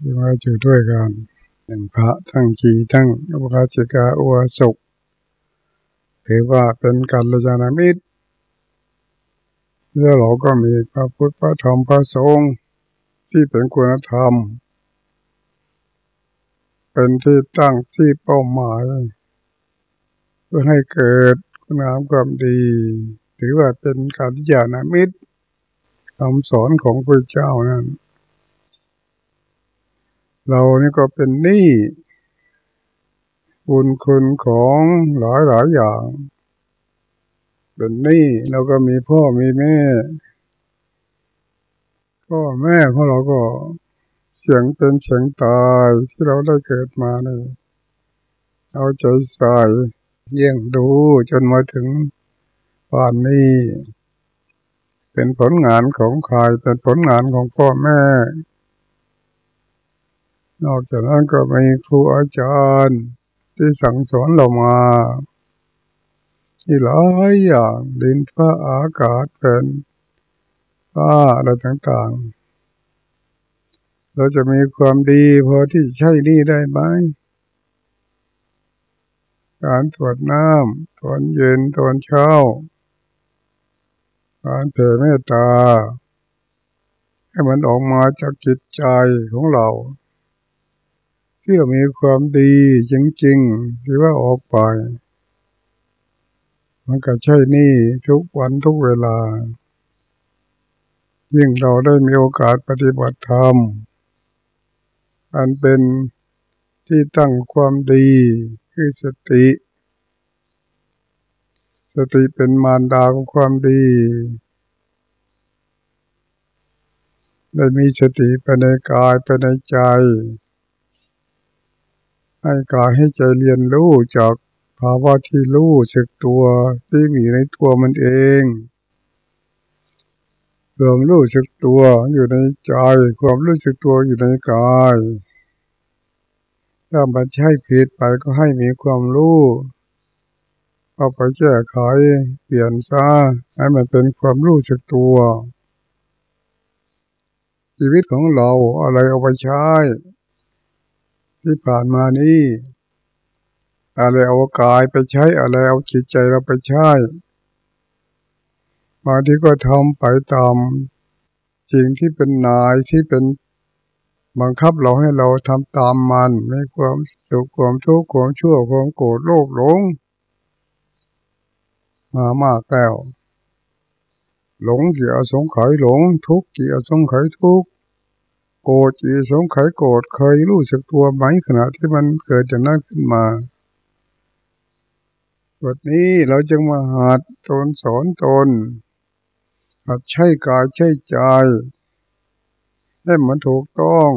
ที่มาอยู่ด้วยกันหนึ่งพระทั้งจีทั้งอุบาสิกาอุบาสกถือว่าเป็นกัลยาณมิตรแล้วเราก็มีพระพุทธพระธรรมพระสงฆ์ที่เป็นคุณธรรม เป็นที่ตั้งที่เป้าหมาย เพื่อให้เกิดคุณงามความดี ถือว่าเป็นการยานามิตรคำสอนของพระเจ้านั้น เรานี่ก็เป็นหนี้บุญคุณของหลายหลายอย่าง เป็นหนี้เราก็มีพ่อมีแม่พ่อแม่ของเราก็เสียงเป็นเสียงตายที่เราได้เกิดมาเนี่ยเอาใจใส่เยี่ยงดูจนมาถึงป่านนี้ เป็นผลงานของใครเป็นผลงานของพ่อแม่ นอกจากนั้นก็มีครูอาจารย์ที่สั่งสอนเรามาอีหลายอย่างดินฟ้าอากาศเป็นฟ้าอะไรต่างๆ เราจะมีความดีพอที่ใช้นี่ได้ไหมการตรวจน้ำตอนเย็นตอนเช้า การเผ่เมตตา ให้มันออกมาจากจิตใจของเรา ที่เรามีความดีจริงๆที่ว่าออกไป มันก็ใช่นี่ทุกวันทุกเวลา ยิ่งเราได้มีโอกาสปฏิบัติธรรม อันเป็นที่ตั้งความดีคือสติ สติเป็นมารดาของความดีได้มีสติไปในกายไปในใจ ให้กายให้ใจเรียนรู้จากภาวะที่รู้สึกตัวที่มีในตัวมันเองความรู้สึกตัวอยู่ในใจ ความรู้สึกตัวอยู่ในกายถ้ามันใช่ผิดไปก็ให้มีความรู้เอาไปแก้ไขเปลี่ยนซะให้มันเป็นความรู้สึกตัว ชีวิตของเราอะไรเอาไปใช้ ที่ผ่านมานี้อะไรเอากายไปใช้อะไรเอาจิตใจเราไปใช้บางทีก็ทำไปตามสิ่งที่เป็นนายที่เป็นบังคับเราให้เราทำตามมันไม่ความสุขความทุกข์ความชั่วความโกรธโลภหลงมามากแล้วหลงเกี่ยวสงไขหลง ทุกข์เกี่ยวสงไขทุกข์ โกรธจีสงไขโกรธเคยรู้สึกตัวไหมขณะที่มันเกิดจากนั้นขึ้นมาวันนี้เราจึงมาหัดตนสอนตนหัดใช้กายใช้ใจให้มันถูกต้อง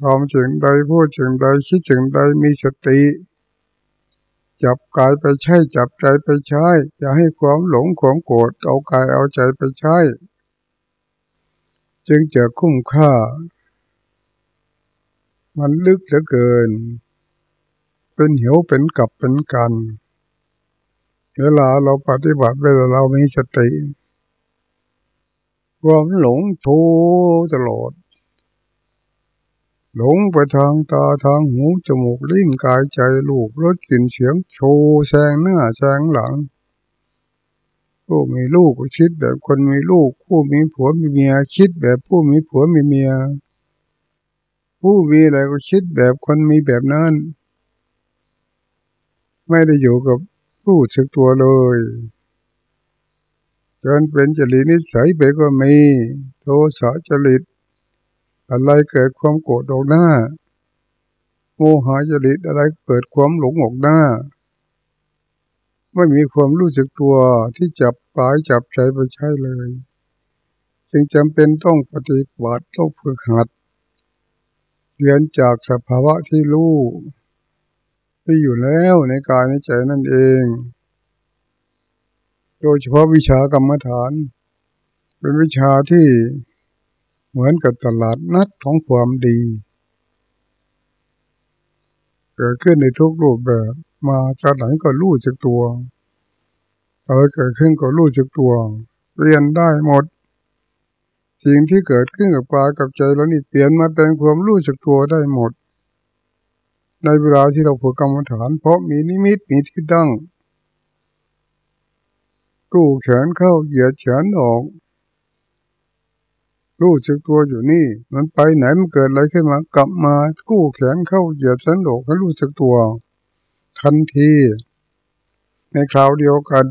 ทำสิ่งใดพูดสิ่งใดคิดสิ่งใดมีสติ จับกายไปใช้จับใจไปใช้อย่าให้ความหลงความโกรธเอากายเอาใจไปใช้ จึงจะคุ้มค่า มันลึกเหลือเกิน เป็นเหวเป็นกับเป็นกัน เวลาเราปฏิบัติเวลาเรามีสติความหลงโทตลอด หลงไปทางตาทางหูจมูกลิ้นกายใจลูกรสกลิ่นเสียงโชว์แซงหน้าแซงหลัง ผู้มีลูกคิดแบบคนมีลูก ผู้มีผัวมีเมียคิดแบบผู้มีผัวมีเมีย ผู้มีอะไรก็คิดแบบคนมีแบบนั้น ไม่ได้อยู่กับผู้สึกตัวเลยจนเป็นจริตนิสัยไปก็มี โทสะจริต อะไรเกิดความโกรธออกหน้าโมหะจริตอะไรเกิดความหลงออกหน้า ไม่มีความรู้สึกตัวที่จับปลายจับใจไปใช้เลย จึงจำเป็นต้องปฏิบัติต้องฝึกหัด เรียนจากสภาวะที่รู้ที่อยู่แล้วในกายในใจนั่นเอง โดยเฉพาะวิชากรรมฐาน เป็นวิชาที่เหมือนกับตลาดนัดของความดี เกิดขึ้นในทุกรูปแบบ มาจากไหนก็รู้จักตัวอะไรเกิดขึ้นก็รู้จักตัวเรียนได้หมด สิ่งที่เกิดขึ้นกับกายกับใจเรานี่เปลี่ยนมาเป็นความรู้สึกตัวได้หมด ในเวลาที่เราฝึกกรรมฐาน เพราะมีนิมิตมีที่ตั้งกู้แขนเข้าเหยียดแขนออก รู้สึกตัวอยู่นี่ มันไปไหนมันเกิดอะไรขึ้นมากลับมากู้แขนเข้าเหยียดแขนออกให้รู้สึกตัว ทันที ในคราวเดียวกัน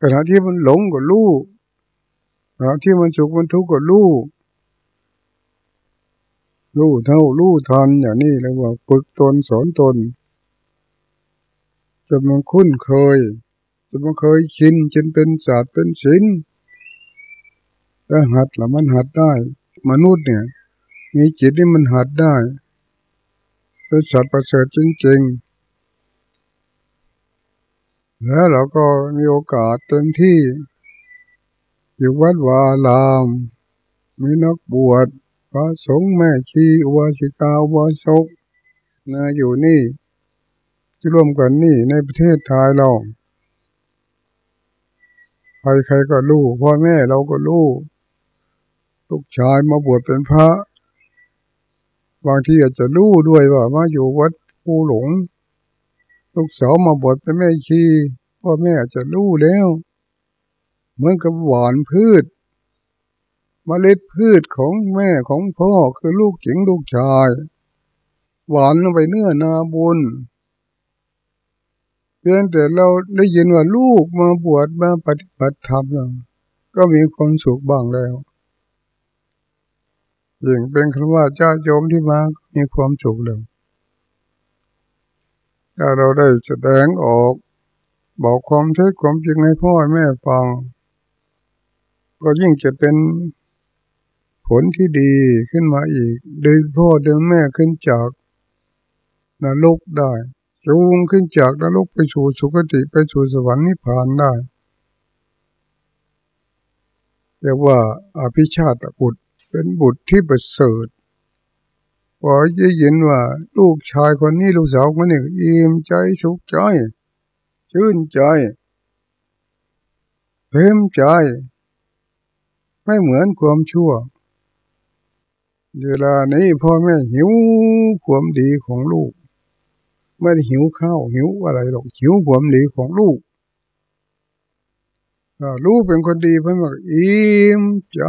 ขณะที่มันหลงก็รู้ขณะที่มันสุขมันทุกข์ก็รู้รู้เท่ารู้ทันอย่างนี้เรียกว่าฝึกตนสอนตนจนมันคุ้นเคยจนมันเคยชินจนเป็นศาสตร์เป็นศิลป์ถ้าหัดแล้วมันหัดได้ มนุษย์เนี่ย มีจิตที่มันหัดได้ เป็นสัตว์ประเสริฐจริง ๆ แล้วเราก็มีโอกาสเต็มที่ อยู่วัดวาลาม มีนักบวชพระสงฆ์แม่ชีอุบาสิกาอุบาสกนาอยู่นี่ที่ร่วมกันนี่ในประเทศไทยเราใครใครก็รู้พ่อแม่เราก็รู้ลูกชายมาบวชเป็นพระ บางทีอาจจะรู้ด้วยว่ามาอยู่วัดภูหลง ลูกสาวมาบวชเป็นแม่ชีพ่อแม่อาจจะรู้แล้ว เหมือนกับหวานพืชมเมล็ดพืชของแม่ของพ่อคือลูกหญิงลูกชาย หวานไปเนื้อนาบุญเพียงแต่เราได้ยินว่าลูกมาบวชมาปฏิบัติธรรมแล้วก็มีความสุขบ้างแล้ว ยิ่งเป็นคำว่าเจ้าโยมที่มามีความสุขแล้วถ้าเราได้แสดงออก บอกความเท็จความจริงให้พ่อแม่ฟัง ก็ยิ่งจะเป็นผลที่ดีขึ้นมาอีก ดึงพ่อดึงแม่ขึ้นจากนรกได้จูงขึ้นจากนรกไปสู่สุคติไปสู่สวรรค์นิพพานได้เรียกว่าอภิชาติบุตร เป็นบุตรที่ประเสริฐพอได้ยินว่า ลูกชายคนนี้ลูกสาวคนนี้อิ่มใจสุขใจ ชื่นใจเพิ่มใจ ไม่เหมือนความชั่วเวลานี้พ่อแม่หิวความดีของลูก ไม่ได้หิวข้าวหิวอะไรหรอกหิวความดีของลูกลูกเป็นคนดีพ่อแม่อิ่มใจ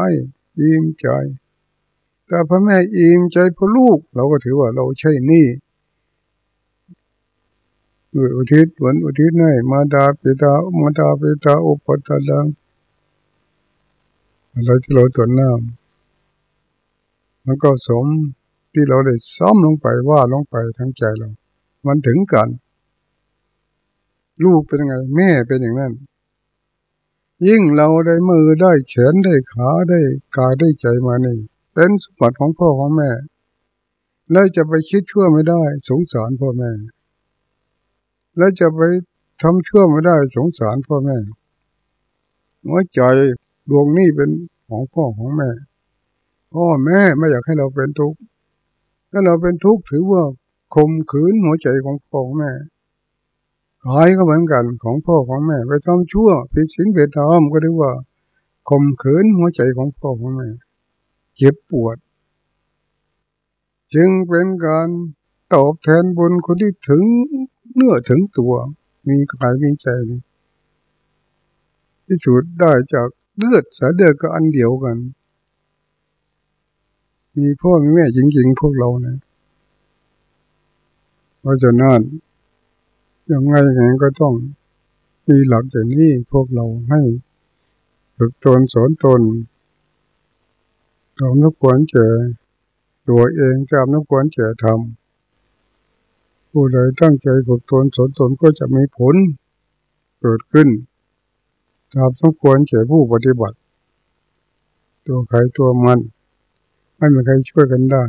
อิ่มใจ แต่พ่อแม่อิ่มใจพระลูก เราก็ถือว่าเราใช่นี่ด้วยอุทิศวันอุทิศให้มาดาปิตามาดาปิตาอุปตะลังอะไรที่เราตัวน้ำมันก็สมที่เราได้ซ้อมลงไปว่าลงไปทั้งใจเรา มันถึงกัน ลูกเป็นยังไง แม่เป็นอย่างนั้น ยิ่งเราได้มือได้แขนได้ขาได้กายได้ใจมานี่เป็นสมบัติของพ่อของแม่แล้วจะไปคิดชั่วไม่ได้ สงสารพ่อแม่ แล้วจะไปทำชั่วไม่ได้ สงสารพ่อแม่หัวใจดวงนี้เป็นของพ่อของแม่พ่อแม่ไม่อยากให้เราเป็นทุกข์ถ้าเราเป็นทุกข์ถือว่าข่มขืนหัวใจของพ่อของแม่ กายก็เหมือนกันของพ่อของแม่ ไปทำชั่วผิดศีลผิดธรรมก็เรียกว่าข่มขืนหัวใจของพ่อของแม่ เจ็บปวด จึงเป็นการตอบแทนบุญคนที่ถึงเนื้อถึงตัว มีกายมีใจที่สุดได้จากเลือดสายเดือดก็อันเดียวกัน มีพ่อมีแม่จริงๆพวกเราเนะเพราะฉะนั้น ยังไงไงก็ต้องมีหลักอย่างนี้พวกเราให้ฝึกตนสอนตนเรานักควรเจอตัวเองจำนักควรเจอทำผู้ใดตั้งใจฝึกตนสอนตนก็จะมีผลเกิดขึ้นตามนักควรเจอผู้ปฏิบัติ ตัวใครตัวมัน ไม่มีใครช่วยกันได้